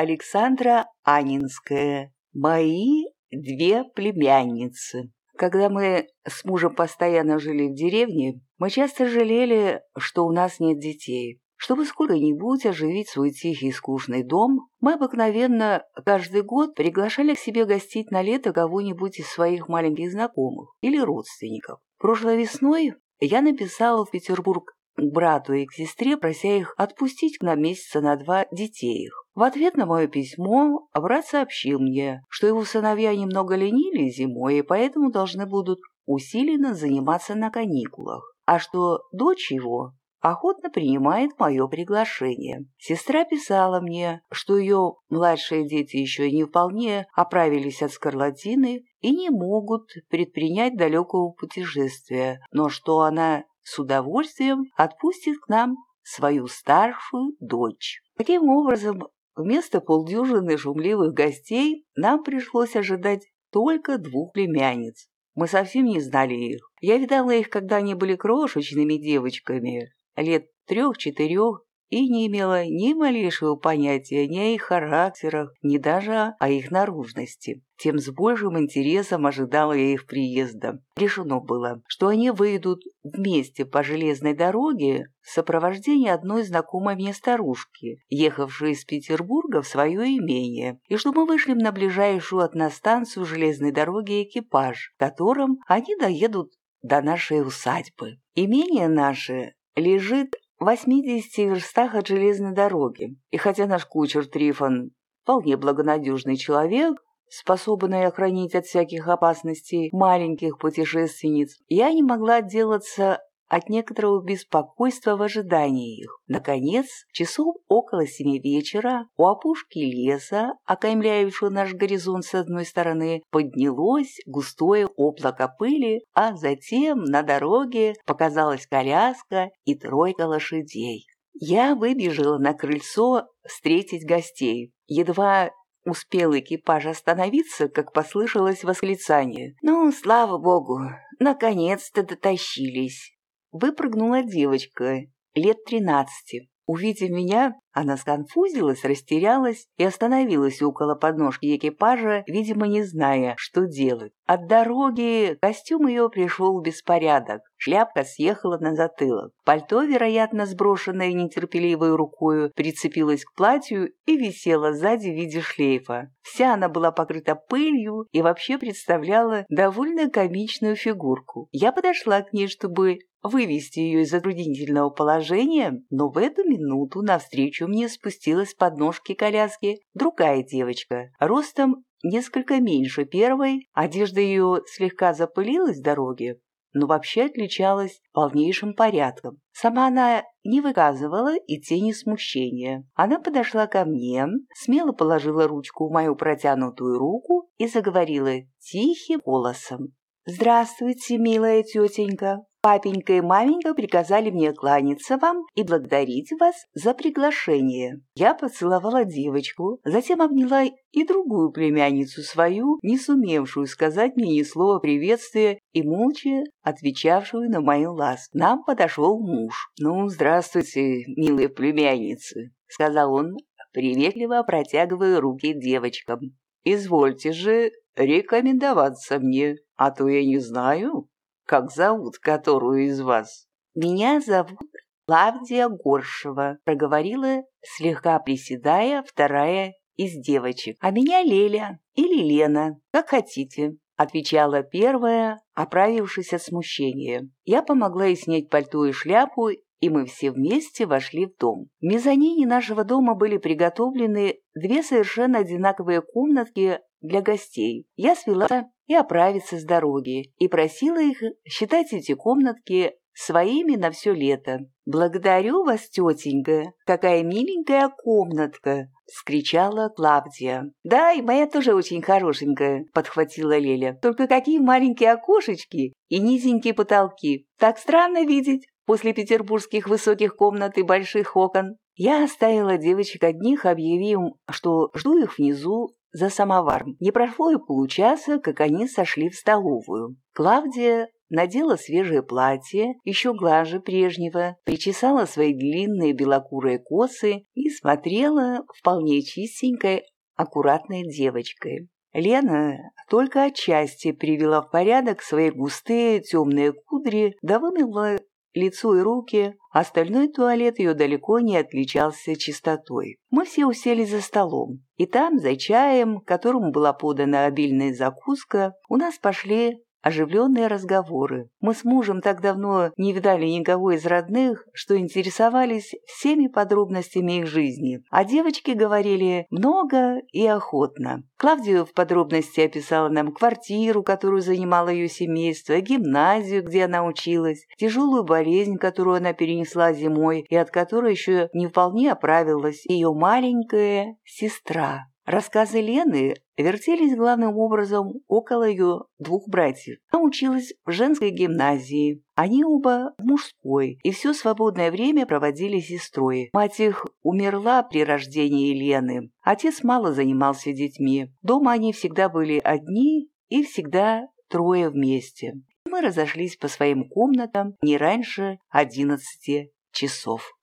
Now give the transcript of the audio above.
Александра Анинская. Мои две племянницы. Когда мы с мужем постоянно жили в деревне, мы часто жалели, что у нас нет детей. Чтобы сколько-нибудь оживить свой тихий и скучный дом, мы обыкновенно каждый год приглашали к себе гостить на лето кого-нибудь из своих маленьких знакомых или родственников. Прошлой весной я написала в Петербург к брату и к сестре, прося их отпустить на месяца на два детей их. В ответ на мое письмо брат сообщил мне, что его сыновья немного ленили зимой и поэтому должны будут усиленно заниматься на каникулах, а что дочь его охотно принимает мое приглашение. Сестра писала мне, что ее младшие дети еще не вполне оправились от скарлатины и не могут предпринять далекого путешествия, но что она с удовольствием отпустит к нам свою старшую дочь. Таким образом, вместо полдюжины шумливых гостей нам пришлось ожидать только двух племянниц. Мы совсем не знали их. Я видала их, когда они были крошечными девочками, лет трех-четырех, и не имела ни малейшего понятия ни о их характерах, ни даже о их наружности. Тем с большим интересом ожидала я их приезда. Решено было, что они выйдут вместе по железной дороге в сопровождении одной знакомой мне старушки, ехавшей из Петербурга в свое имение, и что мы вышли на ближайшую от нас станцию железной дороги экипаж, которым они доедут до нашей усадьбы. Имение наше лежит в 80 верстах от железной дороги. И хотя наш кучер Трифон вполне благонадежный человек, способный охранить от всяких опасностей маленьких путешественниц, я не могла отделаться от некоторого беспокойства в ожидании их. Наконец, часов около семи вечера у опушки леса, окаймляющего наш горизонт с одной стороны, поднялось густое облако пыли, а затем на дороге показалась коляска и тройка лошадей. Я выбежала на крыльцо встретить гостей. Едва успел экипаж остановиться, как послышалось восклицание. «Ну, слава богу, наконец-то дотащились!» Выпрыгнула девочка лет тринадцати. Увидев меня, она сконфузилась, растерялась и остановилась около подножки экипажа, видимо, не зная, что делать. От дороги костюм ее пришел в беспорядок, шляпка съехала на затылок. Пальто, вероятно, сброшенное нетерпеливой рукою, прицепилось к платью и висело сзади в виде шлейфа. Вся она была покрыта пылью и вообще представляла довольно комичную фигурку. Я подошла к ней, чтобы вывести ее из затруднительного положения, но в эту минуту навстречу мне спустилась под ножки коляски другая девочка, ростом несколько меньше первой, одежда ее слегка запылилась с дороги, но вообще отличалась полнейшим порядком. Сама она не выказывала и тени смущения. Она подошла ко мне, смело положила ручку в мою протянутую руку и заговорила тихим голосом. «Здравствуйте, милая тетенька. Папенька и маменька приказали мне кланяться вам и благодарить вас за приглашение. Я поцеловала девочку, затем обняла и другую племянницу свою, не сумевшую сказать мне ни слова приветствия и молча отвечавшую на мою ласку. Нам подошел муж. «Ну, здравствуйте, милые племянницы», — сказал он, приветливо протягивая руки девочкам. «Извольте же рекомендоваться мне, а то я не знаю, как зовут которую из вас?» «Меня зовут Клавдия Горшева», — проговорила, слегка приседая, вторая из девочек. «А меня Леля или Лена, как хотите», — отвечала первая, оправившись от смущения. Я помогла ей снять пальто и шляпу, и мы все вместе вошли в дом. В мезонине нашего дома были приготовлены две совершенно одинаковые комнатки для гостей. Я свела и оправиться с дороги, и просила их считать эти комнатки своими на все лето. «Благодарю вас, тетенька! Какая миленькая комнатка!» — скричала Клавдия. «Да, и моя тоже очень хорошенькая», — подхватила Леля. «Только какие маленькие окошечки и низенькие потолки. Так странно видеть после петербургских высоких комнат и больших окон. Я оставила девочек одних, объявив, что жду их внизу за самоваром. Не прошло и получаса, как они сошли в столовую. Клавдия надела свежее платье, еще глаже прежнего, причесала свои длинные белокурые косы и смотрела вполне чистенькой, аккуратной девочкой. Лена только отчасти привела в порядок свои густые темные кудри, да вымыла лицо и руки, остальной туалет ее далеко не отличался чистотой. Мы все уселись за столом, и там, за чаем, которому была подана обильная закуска, у нас пошли оживленные разговоры. Мы с мужем так давно не видали никого из родных, что интересовались всеми подробностями их жизни, а девочки говорили много и охотно. Клавдия в подробности описала нам квартиру, которую занимало ее семейство, гимназию, где она училась, тяжелую болезнь, которую она перенесла зимой и от которой еще не вполне оправилась ее маленькая сестра. Рассказы Лены вертелись главным образом около ее двух братьев. Она училась в женской гимназии, они оба в мужской, и все свободное время проводили сестрой. Мать их умерла при рождении Лены. Отец мало занимался детьми. Дома они всегда были одни и всегда трое вместе. Мы разошлись по своим комнатам не раньше одиннадцати часов.